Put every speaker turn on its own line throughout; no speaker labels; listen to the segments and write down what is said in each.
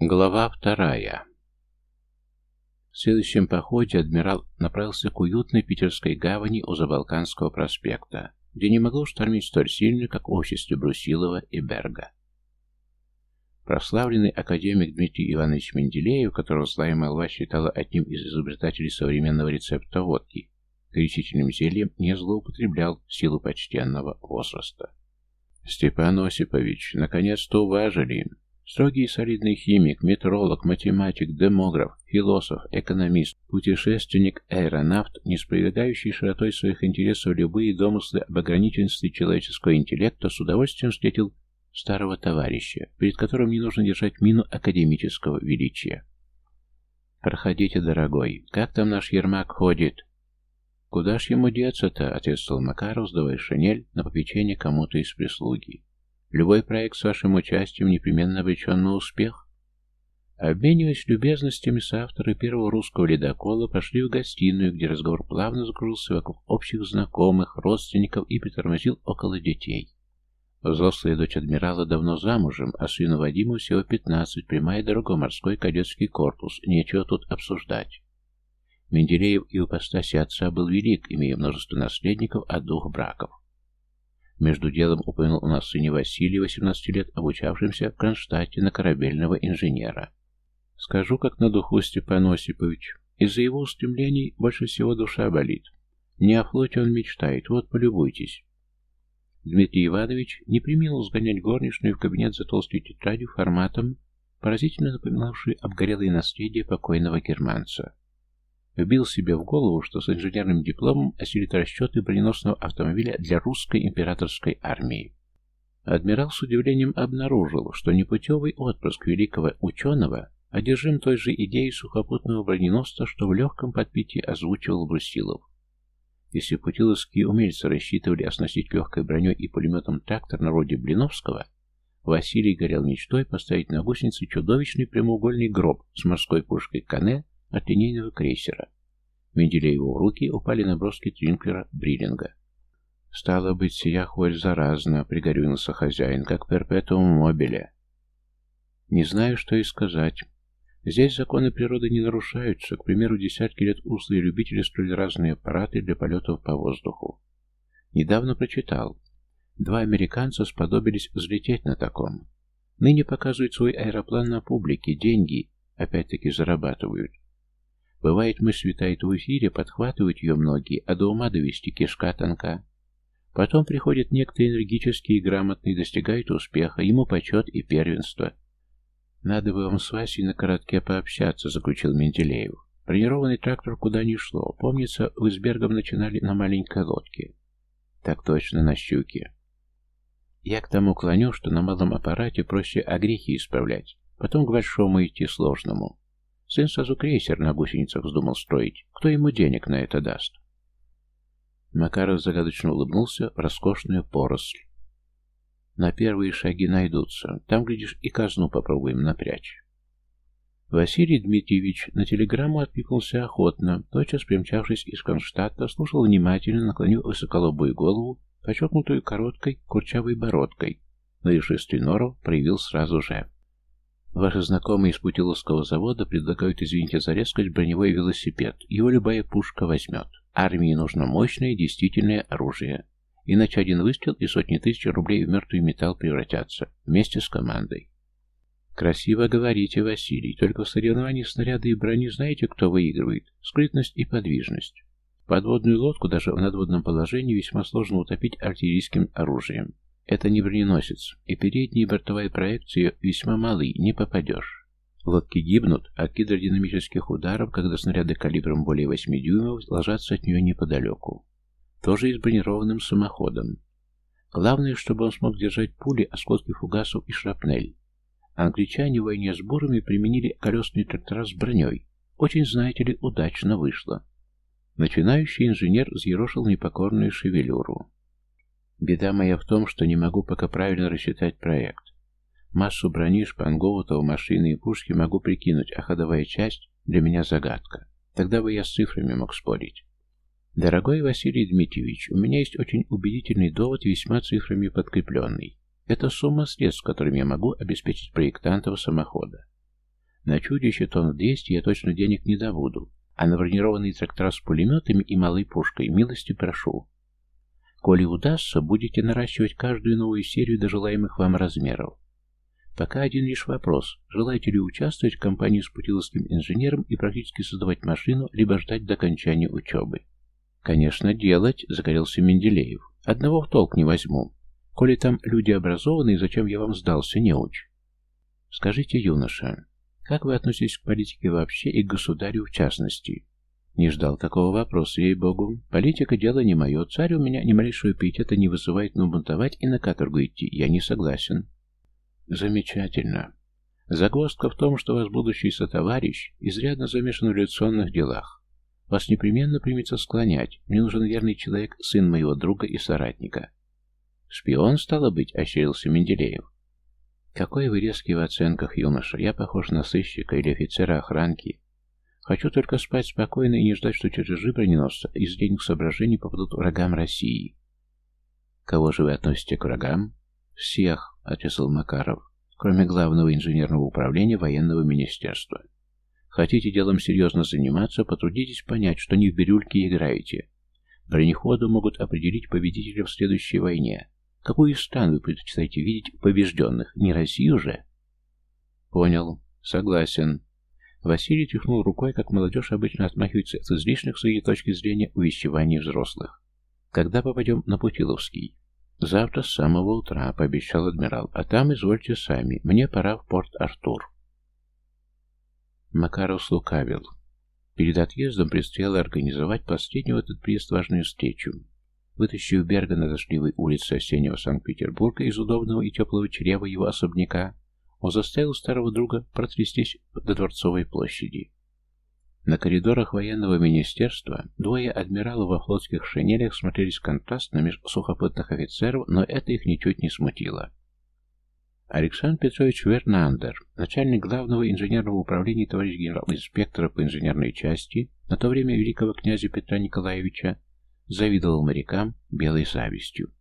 Глава вторая. В следующем походе адмирал направился к уютной питерской гавани у Забалканского проспекта, где не могло штормить столь сильно, как в обществе Брусилова и Берга. Прославленный академик Дмитрий Иванович Менделеев, которого злая молва считала одним из изобретателей современного рецепта водки, горячительным зельем не злоупотреблял силу почтенного возраста. «Степан Осипович, наконец-то уважили!» Строгий и солидный химик, метролог, математик, демограф, философ, экономист, путешественник, аэронавт, не спровергающий широтой своих интересов любые домыслы об ограниченности человеческого интеллекта, с удовольствием встретил старого товарища, перед которым не нужно держать мину академического величия. «Проходите, дорогой. Как там наш Ермак ходит?» «Куда ж ему деться-то?» — ответствовал Макаров, сдавая шинель на попечение кому-то из прислуги. «Любой проект с вашим участием непременно обречен на успех». Обмениваясь любезностями, соавторы первого русского ледокола пошли в гостиную, где разговор плавно закружился вокруг общих знакомых, родственников и притормозил около детей. Взрослая дочь адмирала давно замужем, а сыну Вадиму всего пятнадцать, прямая дорога морской кадетский корпус, нечего тут обсуждать. Менделеев и у постаси отца был велик, имея множество наследников от двух браков. Между делом упомянул у нас сыне Василий, 18 лет, обучавшимся в Кронштадте на корабельного инженера. Скажу, как на духу Степан Осипович, из-за его устремлений больше всего душа болит. Не о флоте он мечтает, вот полюбуйтесь. Дмитрий Иванович не приминул сгонять горничную в кабинет за толстой тетрадью форматом, поразительно напоминавшую обгорелые наследие покойного германца. Вбил себе в голову, что с инженерным дипломом осилит расчеты броненосного автомобиля для русской императорской армии. Адмирал с удивлением обнаружил, что непутевый отпрыск великого ученого одержим той же идеей сухопутного броненосца, что в легком подпитии озвучивал Брусилов. Если путиловские умельцы рассчитывали оснастить легкой броней и пулеметом трактор на роде Блиновского, Василий горел мечтой поставить на гусеницы чудовищный прямоугольный гроб с морской пушкой Кане от линейного крейсера. Менделееву руки упали наброски Тринклера Бриллинга. «Стало быть, сия хворь заразна», — пригорюнился хозяин, — «как перпетум мобиле». «Не знаю, что и сказать. Здесь законы природы не нарушаются. К примеру, десятки лет услые любители строили разные аппараты для полетов по воздуху. Недавно прочитал. Два американца сподобились взлететь на таком. Ныне показывают свой аэроплан на публике, деньги опять-таки зарабатывают. Бывает, мысль витает в эфире, подхватывают ее многие, а до ума довести кишка тонка. Потом приходят некто энергический и грамотный, достигает успеха, ему почет и первенство. «Надо бы вам с Васей на коротке пообщаться», — заключил Менделеев. Бронированный трактор куда ни шло. Помнится, вы с Бергом начинали на маленькой лодке. Так точно, на щуке. Я к тому клоню, что на малом аппарате проще огрехи исправлять, потом к большому идти сложному. Сын сразу крейсер на гусеницах вздумал строить. Кто ему денег на это даст? Макаров загадочно улыбнулся в роскошную поросль. На первые шаги найдутся. Там, глядишь, и казну попробуем напрячь. Василий Дмитриевич на телеграмму откликнулся охотно, тотчас примчавшись из Конштадта, слушал внимательно, наклонив высоколобую голову, подчеркнутую короткой, курчавой бородкой, но и шествий нору проявил сразу же. Ваши знакомые из Путиловского завода предлагают, извините за резкость, броневой велосипед. Его любая пушка возьмет. Армии нужно мощное, действительное оружие. Иначе один выстрел и сотни тысяч рублей в мертвый металл превратятся. Вместе с командой. Красиво говорите, Василий. Только в соревновании снаряды и брони знаете, кто выигрывает? Скрытность и подвижность. Подводную лодку даже в надводном положении весьма сложно утопить артиллерийским оружием. Это не броненосец, и передние бортовая проекции весьма малы, не попадешь. Лодки гибнут от гидродинамических ударов, когда снаряды калибром более 8 дюймов ложатся от нее неподалеку. Тоже и с бронированным самоходом. Главное, чтобы он смог держать пули, осколки фугасов и шрапнель. Англичане в войне с бурами применили колесные трактора с броней. Очень, знаете ли, удачно вышло. Начинающий инженер взъерошил непокорную шевелюру. Беда моя в том, что не могу пока правильно рассчитать проект. Массу брони, шпангоутов, машины и пушки могу прикинуть, а ходовая часть для меня загадка. Тогда бы я с цифрами мог спорить. Дорогой Василий Дмитриевич, у меня есть очень убедительный довод, весьма цифрами подкрепленный. Это сумма средств, которыми я могу обеспечить проектантов самохода. На чудище тонн 200 я точно денег не добуду, а на бронированные трактора с пулеметами и малой пушкой милости прошу. Коли удастся, будете наращивать каждую новую серию до желаемых вам размеров. Пока один лишь вопрос, желаете ли участвовать в кампании с путиловским инженером и практически создавать машину, либо ждать до окончания учебы. «Конечно, делать», — загорелся Менделеев. «Одного в толк не возьму. Коли там люди образованные, зачем я вам сдался, не уч?» «Скажите, юноша, как вы относитесь к политике вообще и к государю в частности?» Не ждал такого вопроса, ей-богу. Политика — дело не мое. Царь у меня ни малейшего пиетета не вызывает, но бунтовать и на каторгу идти я не согласен. Замечательно. Загвоздка в том, что ваш будущий сотоварищ изрядно замешан в революционных делах. Вас непременно примется склонять. Мне нужен верный человек, сын моего друга и соратника. Шпион, стало быть, ощерился Менделеев. Какой вы резкий в оценках, юноша. Я похож на сыщика или офицера охранки. Хочу только спать спокойно и не ждать, что чертежи броненосца из денег соображений попадут врагам России. Кого же вы относите к врагам? Всех, ответил Макаров, кроме главного инженерного управления военного министерства. Хотите делом серьезно заниматься, потрудитесь понять, что не в бирюльке играете. Бронеходы могут определить победителя в следующей войне. Какой из стран вы предпочитаете видеть побежденных? Не Россию же? Понял. Согласен. Василий тряхнул рукой, как молодежь обычно отмахивается от излишних своей точки зрения увещеваний взрослых. Когда попадем на Путиловский? Завтра с самого утра, пообещал адмирал, а там извольте сами. Мне пора в порт Артур. Макаров слукавил. Перед отъездом предстояло организовать последнюю в этот приезд важную встречу. Вытащив Берга на дождливой улице осеннего Санкт-Петербурга из удобного и теплого чрева его особняка, он заставил старого друга протрястись до Дворцовой площади. На коридорах военного министерства двое адмиралов во флотских шинелях смотрелись контрастно меж сухопутных офицеров, но это их ничуть не смутило. Александр Петрович Вернандер, начальник главного инженерного управления товарищ генерал-инспектора по инженерной части, на то время великого князя Петра Николаевича, завидовал морякам белой завистью.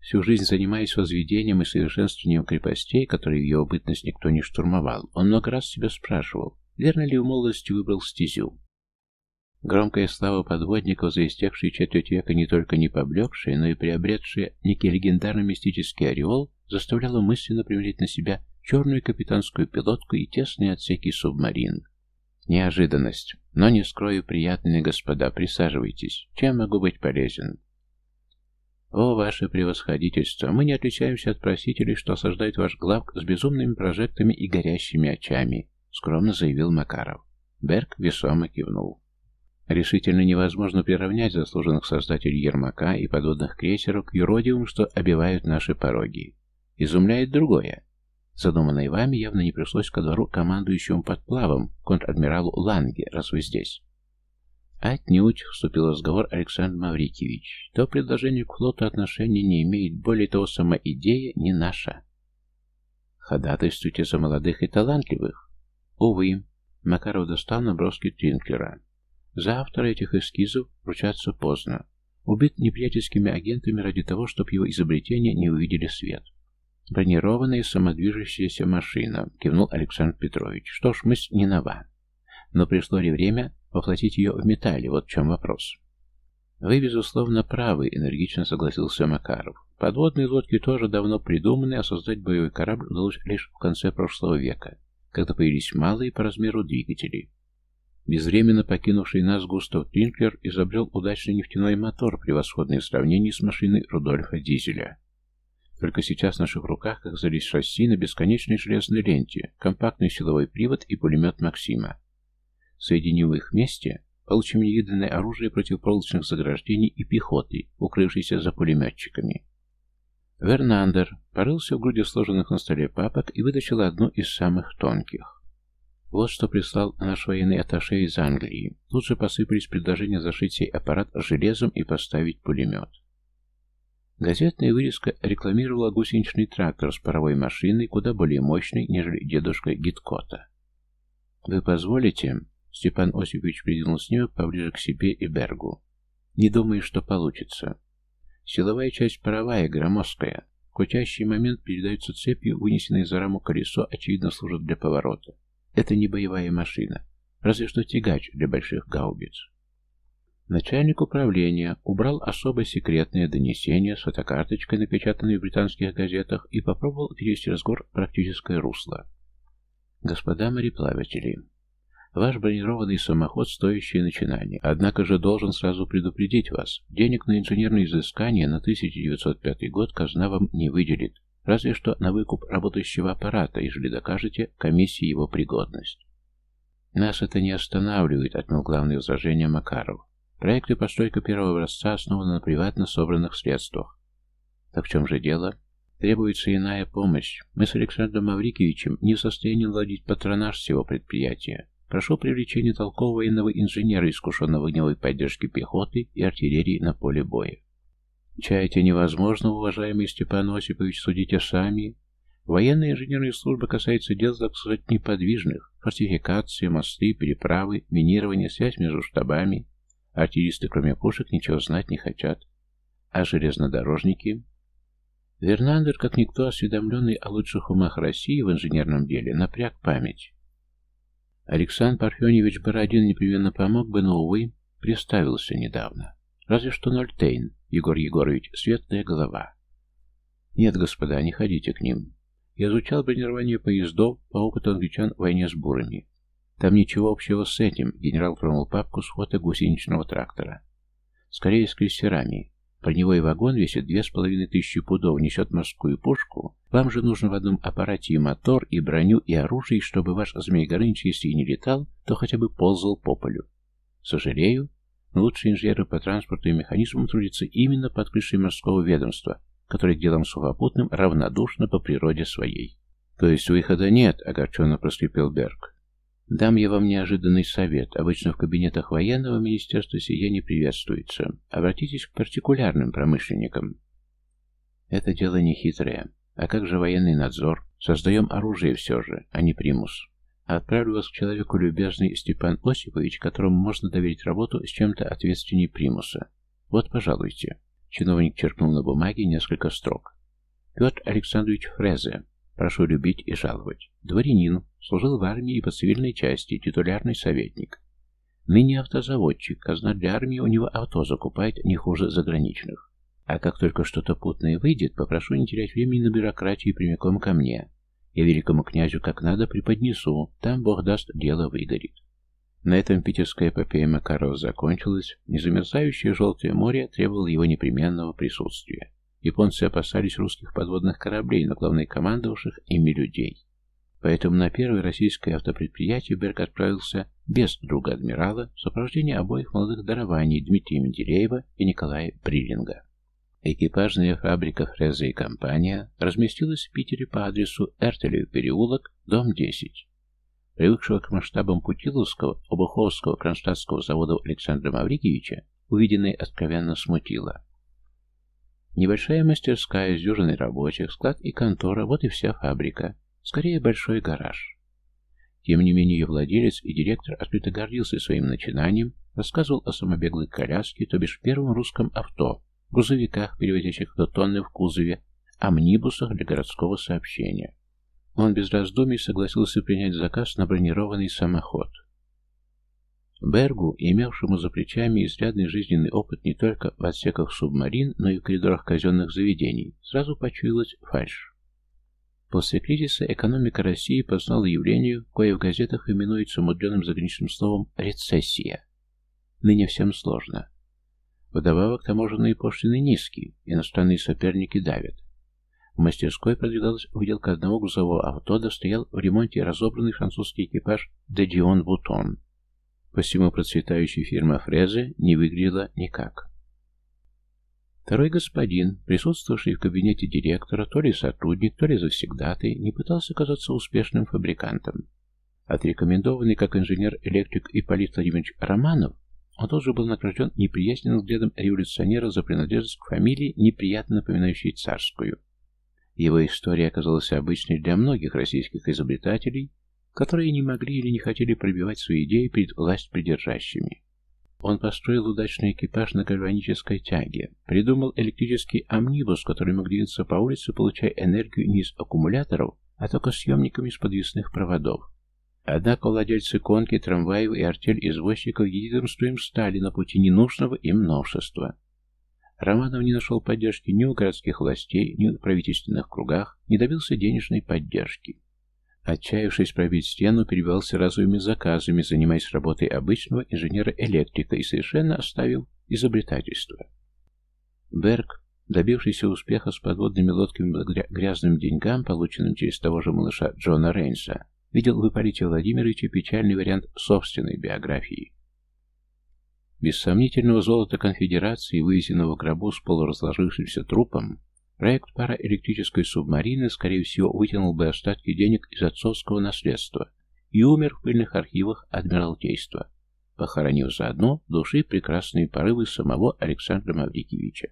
Всю жизнь занимаясь возведением и совершенствованием крепостей, которые в его бытность никто не штурмовал, он много раз себя спрашивал, верно ли в молодости выбрал стезю. Громкая слава подводников за истекшие четверть века не только не поблекшие, но и приобретшие некий легендарный мистический ореол, заставляла мысленно примерить на себя черную капитанскую пилотку и тесные отсеки субмарин. Неожиданность. Но не скрою, приятные господа, присаживайтесь. Чем могу быть полезен? О, ваше превосходительство, мы не отличаемся от просителей, что осаждает ваш главк с безумными прожектами и горящими очами, скромно заявил Макаров. Берг весомо кивнул. Решительно невозможно приравнять заслуженных создателей Ермака и подводных крейсеров к юродивым, что обивают наши пороги. Изумляет другое. Задуманное вами явно не пришлось ко двору командующему подплавом, контр-адмиралу Ланге, раз вы здесь. Отнюдь, вступил в разговор Александр Маврикевич. То предложение к флоту отношения не имеет, более того, сама идея не наша. Ходатайствуйте за молодых и талантливых. Увы, Макаров достал наброски Тринклера. За автора этих эскизов вручаться поздно. Убит неприятельскими агентами ради того, чтобы его изобретения не увидели свет. «Бронированная самодвижущаяся машина», — кивнул Александр Петрович. «Что ж, мысль не нова. Но пришло ли время воплотить ее в металле? Вот в чем вопрос». «Вы, безусловно, правы», — энергично согласился Макаров. «Подводные лодки тоже давно придуманы, а создать боевой корабль удалось лишь в конце прошлого века, когда появились малые по размеру двигатели. Безвременно покинувший нас Густав Тринклер изобрел удачный нефтяной мотор, превосходный в сравнении с машиной Рудольфа Дизеля. Только сейчас в наших руках оказались шасси на бесконечной железной ленте, компактный силовой привод и пулемет Максима. Соединив их вместе, получим невиданное оружие противопроволочных заграждений и пехоты, укрывшейся за пулеметчиками. Вернандер порылся в груди сложенных на столе папок и вытащил одну из самых тонких. Вот что прислал наш военный атташе из Англии. Тут же посыпались предложения зашить сей аппарат железом и поставить пулемет. Газетная вырезка рекламировала гусеничный трактор с паровой машиной, куда более мощный, нежели дедушка Гиткота. «Вы позволите?» Степан Осипович придвинул снимок поближе к себе и Бергу. «Не думаю, что получится. Силовая часть паровая, громоздкая. В крутящий момент передается цепью, вынесенное за раму колесо, очевидно, служит для поворота. Это не боевая машина, разве что тягач для больших гаубиц. Начальник управления убрал особо секретное донесение с фотокарточкой, напечатанной в британских газетах, и попробовал перевести разговор в практическое русло. «Господа мореплаватели, ваш бронированный самоход – стоящее начинание. Однако же должен сразу предупредить вас, денег на инженерные изыскания на 1905 год казна вам не выделит, разве что на выкуп работающего аппарата, ежели докажете комиссии его пригодность». «Нас это не останавливает», — отмел главное возражение Макаров. Проект и постройка первого образца основаны на приватно собранных средствах. Так в чем же дело? Требуется иная помощь. Мы с Александром Маврикевичем не в состоянии наладить патронаж всего предприятия. Прошу привлечения толкового военного инженера, искушенного в огневой поддержке пехоты и артиллерии на поле боя. Чаете невозможно, уважаемый Степан Осипович, судите сами. Военная инженерная служба касается дел, так сказать, неподвижных. Фортификации, мосты, переправы, минирование, связь между штабами, Артиллисты, кроме пушек, ничего знать не хотят. А железнодорожники? Вернандер, как никто осведомленный о лучших умах России в инженерном деле, напряг память. Александр Парфеневич Бородин непременно помог бы, но, увы, приставился недавно. Разве что Нольтейн, Егор Егорович, светлая голова. Нет, господа, не ходите к ним. Я изучал бронирование поездов по опыту англичан в войне с бурами. Там ничего общего с этим. Генерал тронул папку с фото гусеничного трактора. Скорее с крейсерами. Броневой вагон весит две с половиной тысячи пудов, несет морскую пушку. Вам же нужно в одном аппарате и мотор, и броню, и оружие, чтобы ваш Змей Горыныч, если и не летал, то хотя бы ползал по полю. Сожалею, но лучшие инженеры по транспорту и механизмам трудятся именно под крышей морского ведомства, которое к делам сухопутным равнодушно по природе своей. То есть выхода нет, огорченно проскрипел Берг. Дам я вам неожиданный совет. Обычно в кабинетах военного министерства сия не приветствуется. Обратитесь к партикулярным промышленникам. Это дело не хитрое. А как же военный надзор? Создаем оружие все же, а не примус. Отправлю вас к человеку любезный Степан Осипович, которому можно доверить работу с чем-то ответственнее примуса. Вот, пожалуйте. Чиновник черкнул на бумаге несколько строк. Петр Александрович Фрезе, Прошу любить и жаловать. Дворянин, служил в армии и по цивильной части, титулярный советник. Ныне автозаводчик, казна для армии у него авто закупает не хуже заграничных. А как только что-то путное выйдет, попрошу не терять времени на бюрократии прямиком ко мне. Я великому князю как надо преподнесу, там, бог даст, дело выгорит. На этом питерская эпопея Макарова закончилась, незамерзающее желтое море требовало его непременного присутствия. Японцы опасались русских подводных кораблей, но главное командовавших ими людей. Поэтому на первое российское автопредприятие Берг отправился без друга адмирала в сопровождении обоих молодых дарований Дмитрия Менделеева и Николая Бриллинга. Экипажная фабрика «Фреза и компания» разместилась в Питере по адресу Эртелев переулок, дом 10. Привыкшего к масштабам Путиловского, Обуховского, Кронштадтского завода Александра Маврикевича, увиденное откровенно смутило. Небольшая мастерская с дюжиной рабочих, склад и контора, вот и вся фабрика. Скорее, большой гараж. Тем не менее, ее владелец и директор открыто гордился своим начинанием, рассказывал о самобеглой коляске, то бишь первом русском авто, грузовиках, перевозящих до тонны в кузове, амнибусах для городского сообщения. Он без раздумий согласился принять заказ на бронированный самоход. Бергу, имевшему за плечами изрядный жизненный опыт не только в отсеках субмарин, но и в коридорах казенных заведений, сразу почуялась фальшь. После кризиса экономика России познала явление, кое в газетах именуется мудреным заграничным словом «рецессия». Ныне всем сложно. Вдобавок таможенные пошлины низкие, иностранные соперники давят. В мастерской продвигалась выделка одного грузового авто, да стоял в ремонте разобранный французский экипаж «Де Дион Бутон», Посему процветающая фирма Фрезе не выглядела никак. Второй господин, присутствовавший в кабинете директора, то ли сотрудник, то ли завсегдатый, не пытался казаться успешным фабрикантом. Отрекомендованный как инженер-электрик Ипполит Владимирович Романов, он тоже был награжден неприязненным взглядом революционера за принадлежность к фамилии, неприятно напоминающей царскую. Его история оказалась обычной для многих российских изобретателей, которые не могли или не хотели пробивать свои идеи перед власть придержащими. Он построил удачный экипаж на гальванической тяге, придумал электрический амнибус, который мог двигаться по улице, получая энергию не из аккумуляторов, а только съемниками с подвесных проводов. Однако владельцы конки, трамваев и артель извозчиков единым строем стали на пути ненужного им новшества. Романов не нашел поддержки ни у городских властей, ни в правительственных кругах, не добился денежной поддержки. Отчаявшись пробить стену, перебивался разовыми заказами, занимаясь работой обычного инженера-электрика и совершенно оставил изобретательство. Берг, добившийся успеха с подводными лодками благодаря грязным деньгам, полученным через того же малыша Джона Рейнса, видел в Ипполите Владимировиче печальный вариант собственной биографии. Без сомнительного золота конфедерации, вывезенного в гробу с полуразложившимся трупом, проект параэлектрической субмарины, скорее всего, вытянул бы остатки денег из отцовского наследства и умер в пыльных архивах Адмиралтейства, похоронив заодно души прекрасные порывы самого Александра Маврикевича.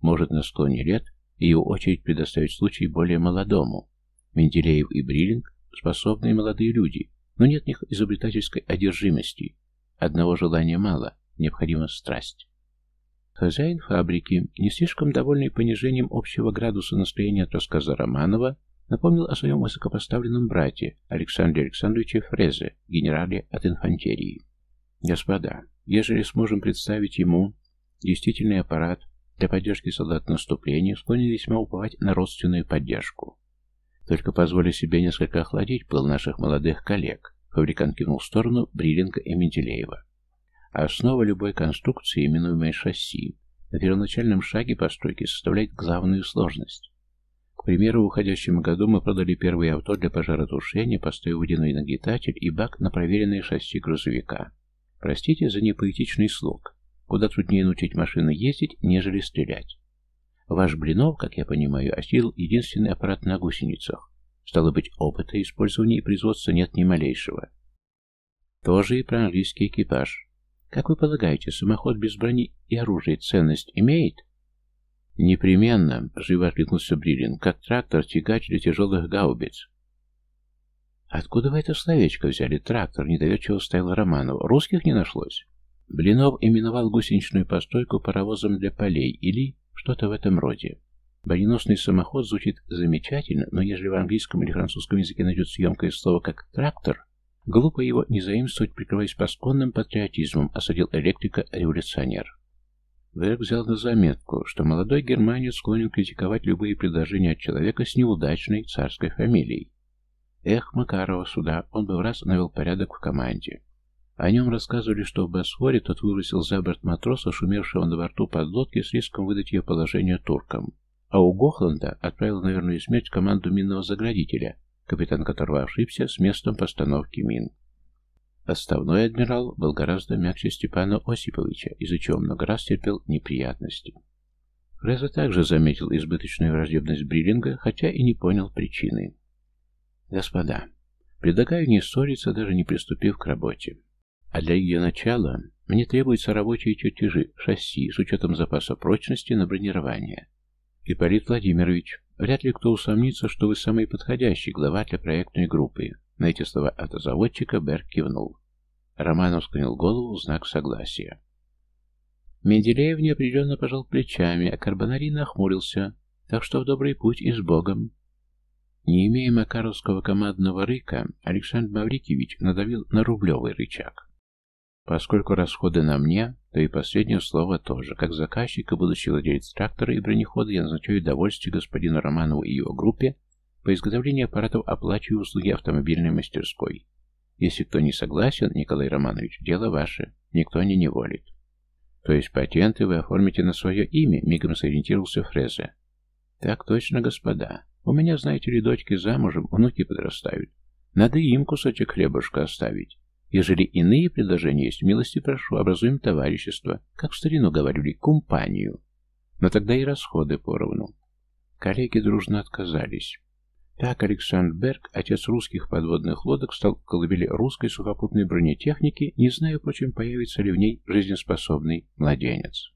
Может, на склоне лет ее очередь предоставить случай более молодому. Менделеев и Бриллинг – способные молодые люди, но нет в них изобретательской одержимости, Одного желания мало, необходима страсть. Хозяин фабрики, не слишком довольный понижением общего градуса настроения от рассказа Романова, напомнил о своем высокопоставленном брате Александре Александровиче Фрезе, генерале от инфантерии. «Господа, ежели сможем представить ему действительный аппарат для поддержки солдат наступления, склонен весьма уповать на родственную поддержку. Только позволю себе несколько охладить пыл наших молодых коллег, Фабрикант кивнул в сторону Бриллинга и Менделеева. Основа любой конструкции, именуемой шасси, на первоначальном шаге постройки составляет главную сложность. К примеру, в уходящем году мы продали первое авто для пожаротушения, поставив водяной нагнетатель и бак на проверенное шасси грузовика. Простите за непоэтичный слог. Куда труднее научить машины ездить, нежели стрелять. Ваш Блинов, как я понимаю, осилил единственный аппарат на гусеницах. Стало быть, опыта использования и производства нет ни малейшего. Тоже и про английский экипаж. Как вы полагаете, самоход без брони и оружия ценность имеет? Непременно, живо откликнулся Бриллин, как трактор-тягач для тяжелых гаубиц. Откуда вы это словечко взяли? Трактор, недоверчиво ставил Романов. Русских не нашлось? Блинов именовал гусеничную постойку паровозом для полей или что-то в этом роде. Броненосный самоход звучит замечательно, но если в английском или французском языке найдется емкое слово как «трактор», глупо его не заимствовать, прикрываясь пасконным патриотизмом, осадил электрика-революционер. Берг взял на заметку, что молодой германец склонен критиковать любые предложения от человека с неудачной царской фамилией. Эх, Макарова сюда, он бы в раз навел порядок в команде. О нем рассказывали, что в Босфоре тот выбросил за борт матроса, шумевшего на борту подлодки, с риском выдать ее положение туркам. А у Гохланда отправил на верную смерть команду минного заградителя, капитан которого ошибся с местом постановки мин. Отставной адмирал был гораздо мягче Степана Осиповича, из-за чего много раз терпел неприятности. Фреза также заметил избыточную враждебность Бриллинга, хотя и не понял причины. «Господа, предлагаю не ссориться, даже не приступив к работе. А для ее начала мне требуются рабочие чертежи, шасси с учетом запаса прочности на бронирование. Ипполит Владимирович, вряд ли кто усомнится, что вы самый подходящий глава для проектной группы. На эти слова автозаводчика Берг кивнул. Романов склонил голову в знак согласия. Менделеев неопределенно пожал плечами, а Карбонари нахмурился, так что в добрый путь и с Богом. Не имея макаровского командного рыка, Александр Маврикевич надавил на рублевый рычаг. Поскольку расходы на мне, то и последнее слово тоже. Как заказчик и будущий владелец трактора и бронехода я назначаю довольствие господину Романову и его группе по изготовлению аппаратов оплачиваю услуги автомобильной мастерской. Если кто не согласен, Николай Романович, дело ваше, никто не неволит. То есть патенты вы оформите на свое имя, мигом сориентировался Фрезе. Так точно, господа. У меня, знаете ли, дочки замужем, внуки подрастают. Надо им кусочек хлебушка оставить. Ежели иные предложения есть, милости прошу, образуем товарищество, как в старину говорили, компанию. Но тогда и расходы поровну. Коллеги дружно отказались. Так Александр Берг, отец русских подводных лодок, стал в колыбели русской сухопутной бронетехники, не зная, впрочем, появится ли в ней жизнеспособный младенец.